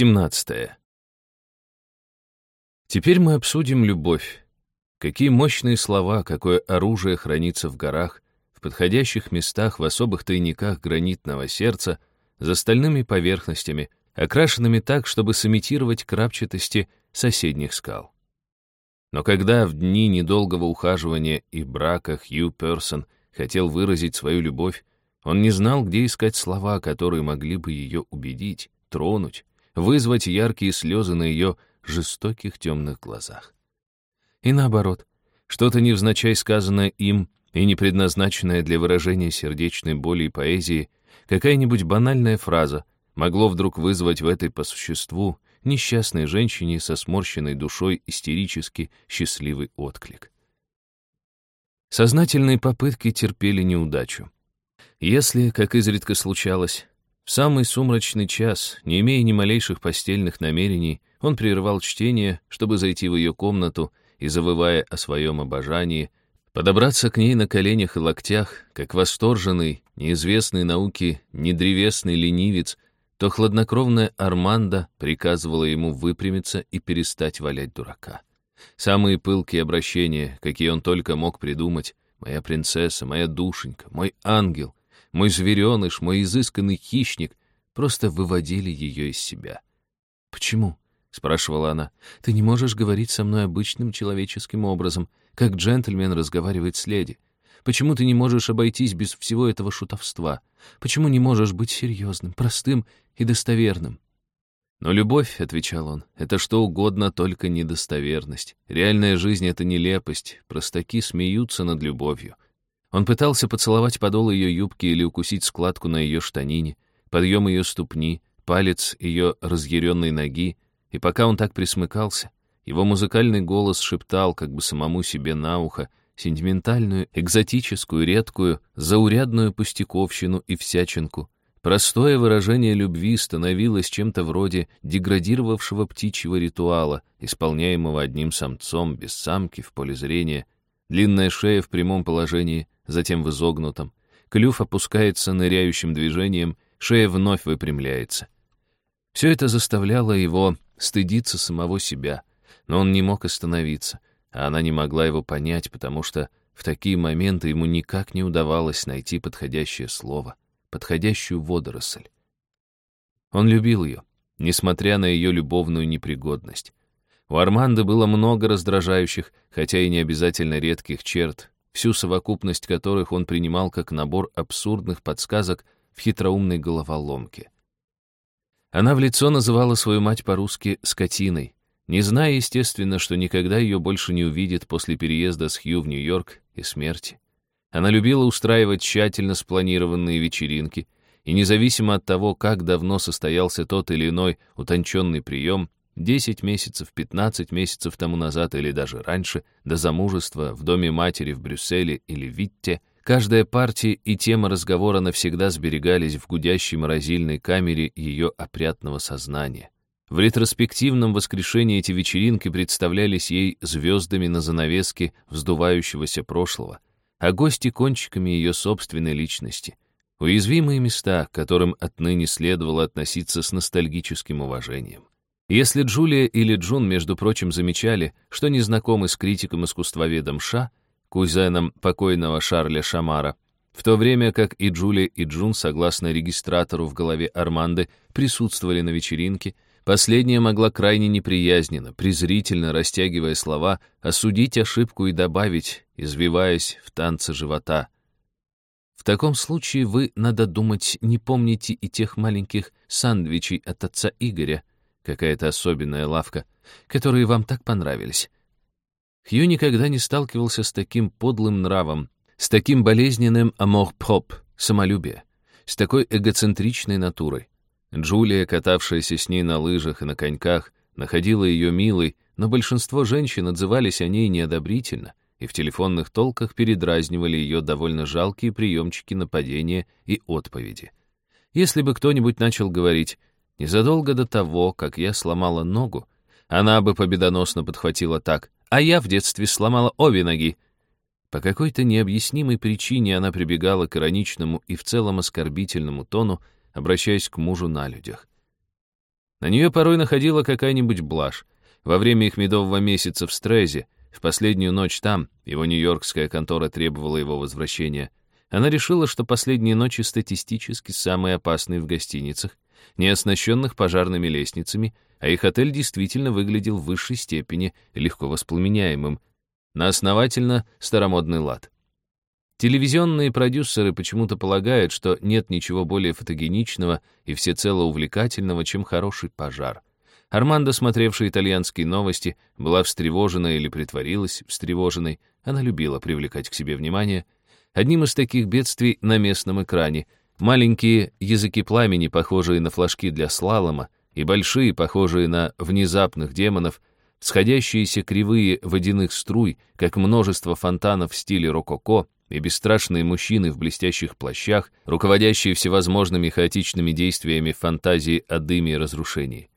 17. Теперь мы обсудим любовь. Какие мощные слова, какое оружие хранится в горах, в подходящих местах, в особых тайниках гранитного сердца, за стальными поверхностями, окрашенными так, чтобы сымитировать крапчатости соседних скал. Но когда в дни недолгого ухаживания и брака Хью Персон хотел выразить свою любовь, он не знал, где искать слова, которые могли бы ее убедить, тронуть, вызвать яркие слезы на ее жестоких темных глазах. И наоборот, что-то невзначай сказанное им и не предназначенное для выражения сердечной боли и поэзии, какая-нибудь банальная фраза могло вдруг вызвать в этой по существу несчастной женщине со сморщенной душой истерически счастливый отклик. Сознательные попытки терпели неудачу. Если, как изредка случалось, самый сумрачный час, не имея ни малейших постельных намерений, он прерывал чтение, чтобы зайти в ее комнату и, завывая о своем обожании, подобраться к ней на коленях и локтях, как восторженный, неизвестный науке, недревесный ленивец, то хладнокровная Арманда приказывала ему выпрямиться и перестать валять дурака. Самые пылкие обращения, какие он только мог придумать, «Моя принцесса, моя душенька, мой ангел», мой звереныш, мой изысканный хищник, просто выводили ее из себя. «Почему?» — спрашивала она. «Ты не можешь говорить со мной обычным человеческим образом, как джентльмен разговаривает с леди. Почему ты не можешь обойтись без всего этого шутовства? Почему не можешь быть серьезным, простым и достоверным?» «Но любовь», — отвечал он, — «это что угодно, только недостоверность. Реальная жизнь — это нелепость. Простаки смеются над любовью. Он пытался поцеловать подол ее юбки или укусить складку на ее штанине, подъем ее ступни, палец ее разъяренной ноги, и пока он так присмыкался, его музыкальный голос шептал как бы самому себе на ухо сентиментальную, экзотическую, редкую, заурядную пустяковщину и всячинку. Простое выражение любви становилось чем-то вроде деградировавшего птичьего ритуала, исполняемого одним самцом без самки в поле зрения, длинная шея в прямом положении — затем в изогнутом. Клюв опускается ныряющим движением, шея вновь выпрямляется. Все это заставляло его стыдиться самого себя, но он не мог остановиться, а она не могла его понять, потому что в такие моменты ему никак не удавалось найти подходящее слово, подходящую водоросль. Он любил ее, несмотря на ее любовную непригодность. У Арманды было много раздражающих, хотя и не обязательно редких черт, всю совокупность которых он принимал как набор абсурдных подсказок в хитроумной головоломке. Она в лицо называла свою мать по-русски «скотиной», не зная, естественно, что никогда ее больше не увидит после переезда с Хью в Нью-Йорк и смерти. Она любила устраивать тщательно спланированные вечеринки, и независимо от того, как давно состоялся тот или иной утонченный прием, 10 месяцев, 15 месяцев тому назад или даже раньше, до замужества, в доме матери в Брюсселе или Витте, каждая партия и тема разговора навсегда сберегались в гудящей морозильной камере ее опрятного сознания. В ретроспективном воскрешении эти вечеринки представлялись ей звездами на занавеске вздувающегося прошлого, а гости — кончиками ее собственной личности. Уязвимые места, к которым отныне следовало относиться с ностальгическим уважением. Если Джулия или Джун, между прочим, замечали, что не знакомы с критиком искусствоведом Ша, кузеном покойного Шарля Шамара, в то время как и Джулия, и Джун, согласно регистратору в голове Арманды, присутствовали на вечеринке, последняя могла крайне неприязненно, презрительно растягивая слова, осудить ошибку и добавить, извиваясь в танце живота. В таком случае вы, надо думать, не помните и тех маленьких сандвичей от отца Игоря, какая-то особенная лавка, которые вам так понравились. Хью никогда не сталкивался с таким подлым нравом, с таким болезненным amour-propre, самолюбие, с такой эгоцентричной натурой. Джулия, катавшаяся с ней на лыжах и на коньках, находила ее милой, но большинство женщин отзывались о ней неодобрительно и в телефонных толках передразнивали ее довольно жалкие приемчики нападения и отповеди. Если бы кто-нибудь начал говорить Незадолго до того, как я сломала ногу, она бы победоносно подхватила так, а я в детстве сломала обе ноги. По какой-то необъяснимой причине она прибегала к ироничному и в целом оскорбительному тону, обращаясь к мужу на людях. На нее порой находила какая-нибудь блажь. Во время их медового месяца в Стрезе, в последнюю ночь там, его нью-йоркская контора требовала его возвращения, она решила, что последние ночи статистически самые опасные в гостиницах, не оснащенных пожарными лестницами, а их отель действительно выглядел в высшей степени легко воспламеняемым, на основательно старомодный лад. Телевизионные продюсеры почему-то полагают, что нет ничего более фотогеничного и всецело увлекательного, чем хороший пожар. Армандо, смотревшая итальянские новости, была встревожена или притворилась встревоженной. Она любила привлекать к себе внимание. Одним из таких бедствий на местном экране маленькие языки пламени, похожие на флажки для слалома, и большие, похожие на внезапных демонов, сходящиеся кривые водяных струй, как множество фонтанов в стиле рококо, и бесстрашные мужчины в блестящих плащах, руководящие всевозможными хаотичными действиями фантазии о дыме и разрушении.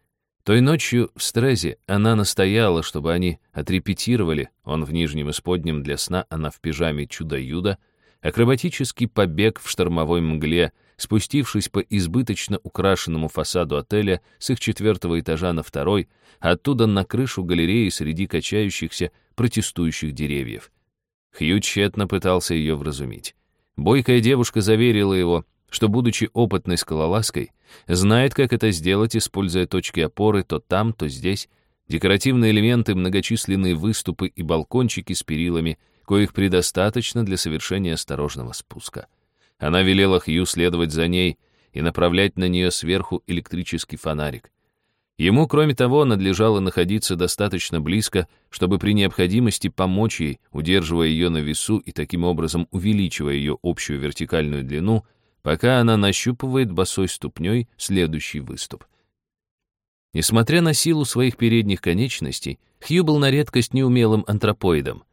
Той ночью в Стрезе она настояла, чтобы они отрепетировали, он в нижнем исподнем для сна, она в пижаме чудо-юдо, акробатический побег в штормовой мгле, спустившись по избыточно украшенному фасаду отеля с их четвертого этажа на второй, оттуда на крышу галереи среди качающихся протестующих деревьев. Хью тщетно пытался ее вразумить. Бойкая девушка заверила его, что, будучи опытной скалолазкой, знает, как это сделать, используя точки опоры то там, то здесь, декоративные элементы, многочисленные выступы и балкончики с перилами, коих предостаточно для совершения осторожного спуска. Она велела Хью следовать за ней и направлять на нее сверху электрический фонарик. Ему, кроме того, надлежало находиться достаточно близко, чтобы при необходимости помочь ей, удерживая ее на весу и таким образом увеличивая ее общую вертикальную длину, пока она нащупывает босой ступней следующий выступ. Несмотря на силу своих передних конечностей, Хью был на редкость неумелым антропоидом.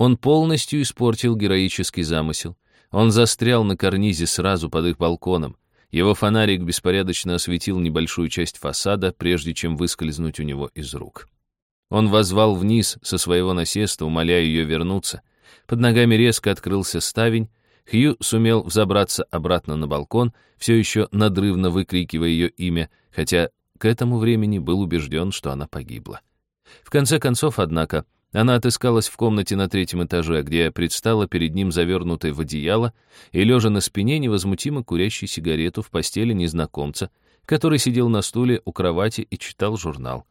Он полностью испортил героический замысел. Он застрял на карнизе сразу под их балконом. Его фонарик беспорядочно осветил небольшую часть фасада, прежде чем выскользнуть у него из рук. Он возвал вниз со своего насеста, умоляя ее вернуться. Под ногами резко открылся ставень. Хью сумел взобраться обратно на балкон, все еще надрывно выкрикивая ее имя, хотя к этому времени был убежден, что она погибла. В конце концов, однако, она отыскалась в комнате на третьем этаже, где предстала перед ним завернутой в одеяло и, лежа на спине, невозмутимо курящей сигарету в постели незнакомца, который сидел на стуле у кровати и читал журнал.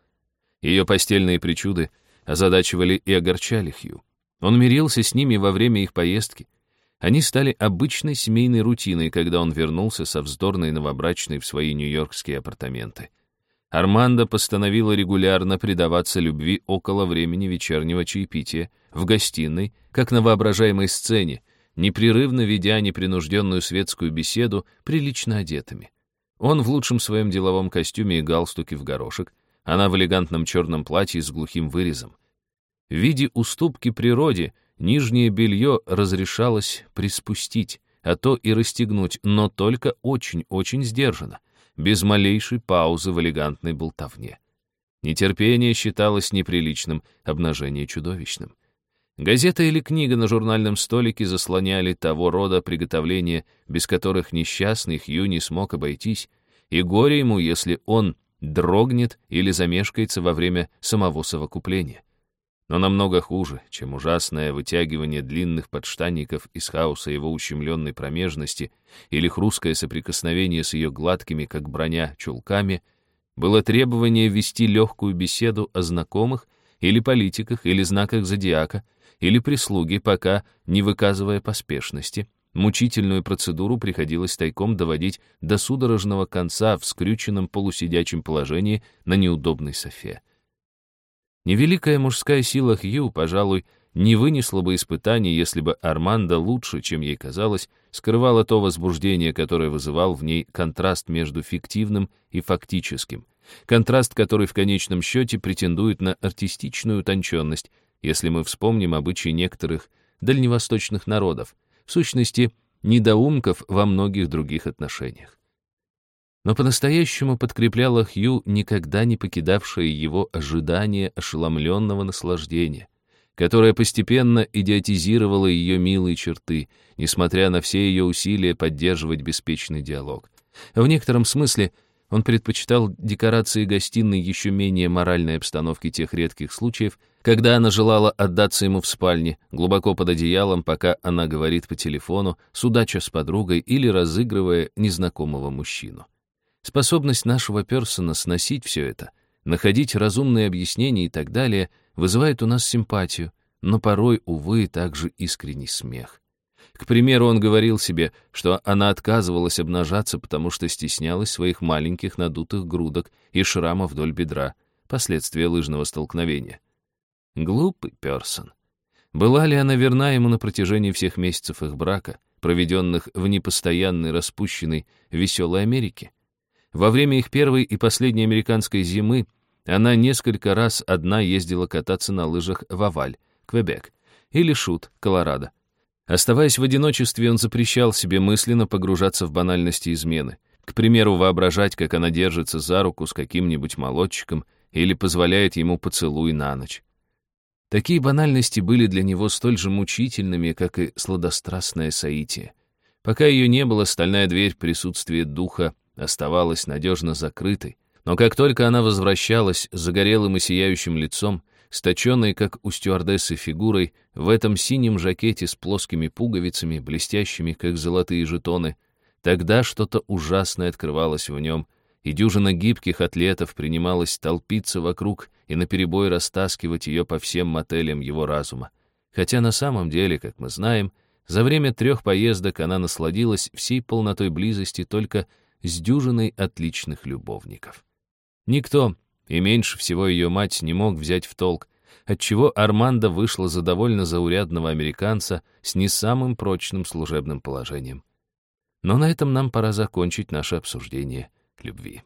Ее постельные причуды озадачивали и огорчали Хью. Он мирился с ними во время их поездки. Они стали обычной семейной рутиной, когда он вернулся со вздорной новобрачной в свои нью-йоркские апартаменты. Армандо постановила регулярно предаваться любви около времени вечернего чаепития, в гостиной, как на воображаемой сцене, непрерывно ведя непринужденную светскую беседу прилично одетыми. Он в лучшем своем деловом костюме и галстуке в горошек, она в элегантном черном платье с глухим вырезом. В виде уступки природе нижнее белье разрешалось приспустить, а то и расстегнуть, но только очень-очень сдержанно без малейшей паузы в элегантной болтовне. Нетерпение считалось неприличным, обнажение чудовищным. Газета или книга на журнальном столике заслоняли того рода приготовления, без которых несчастный Хью не смог обойтись, и горе ему, если он дрогнет или замешкается во время самого совокупления но намного хуже, чем ужасное вытягивание длинных подштанников из хаоса его ущемленной промежности или хрусткое соприкосновение с ее гладкими, как броня, чулками, было требование вести легкую беседу о знакомых или политиках, или знаках зодиака, или прислуге, пока, не выказывая поспешности, мучительную процедуру приходилось тайком доводить до судорожного конца в скрюченном полусидячем положении на неудобной софе. Невеликая мужская сила Хью, пожалуй, не вынесла бы испытаний, если бы Армандо лучше, чем ей казалось, скрывала то возбуждение, которое вызывал в ней контраст между фиктивным и фактическим. Контраст, который в конечном счете претендует на артистичную утонченность, если мы вспомним обычаи некоторых дальневосточных народов, в сущности, недоумков во многих других отношениях но по-настоящему подкрепляло Хью никогда не покидавшее его ожидание ошеломленного наслаждения, которое постепенно идиотизировало ее милые черты, несмотря на все ее усилия поддерживать беспечный диалог. В некотором смысле Он предпочитал декорации гостиной еще менее моральной обстановки тех редких случаев, когда она желала отдаться ему в спальне, глубоко под одеялом, пока она говорит по телефону, судача с подругой или разыгрывая незнакомого мужчину. Способность нашего Персона сносить все это, находить разумные объяснения и так далее, вызывает у нас симпатию, но порой, увы, также искренний смех. К примеру, он говорил себе, что она отказывалась обнажаться, потому что стеснялась своих маленьких надутых грудок и шрама вдоль бедра, последствия лыжного столкновения. Глупый Персон. Была ли она верна ему на протяжении всех месяцев их брака, проведенных в непостоянной, распущенной, веселой Америке? Во время их первой и последней американской зимы она несколько раз одна ездила кататься на лыжах в Аваль, Квебек, или Шут, Колорадо. Оставаясь в одиночестве, он запрещал себе мысленно погружаться в банальности измены. К примеру, воображать, как она держится за руку с каким-нибудь молодчиком или позволяет ему поцелуй на ночь. Такие банальности были для него столь же мучительными, как и сладострастное соитие. Пока ее не было, стальная дверь присутствия духа оставалась надежно закрытой, но как только она возвращалась с загорелым и сияющим лицом, сточенной, как у стюардессы фигурой, в этом синем жакете с плоскими пуговицами, блестящими, как золотые жетоны, тогда что-то ужасное открывалось в нем, и дюжина гибких атлетов принималась толпиться вокруг и наперебой растаскивать ее по всем мотелям его разума. Хотя на самом деле, как мы знаем, за время трех поездок она насладилась всей полнотой близости только с дюжиной отличных любовников. Никто, и меньше всего ее мать не мог взять в толк, отчего Армандо вышла за довольно заурядного американца с не самым прочным служебным положением. Но на этом нам пора закончить наше обсуждение любви.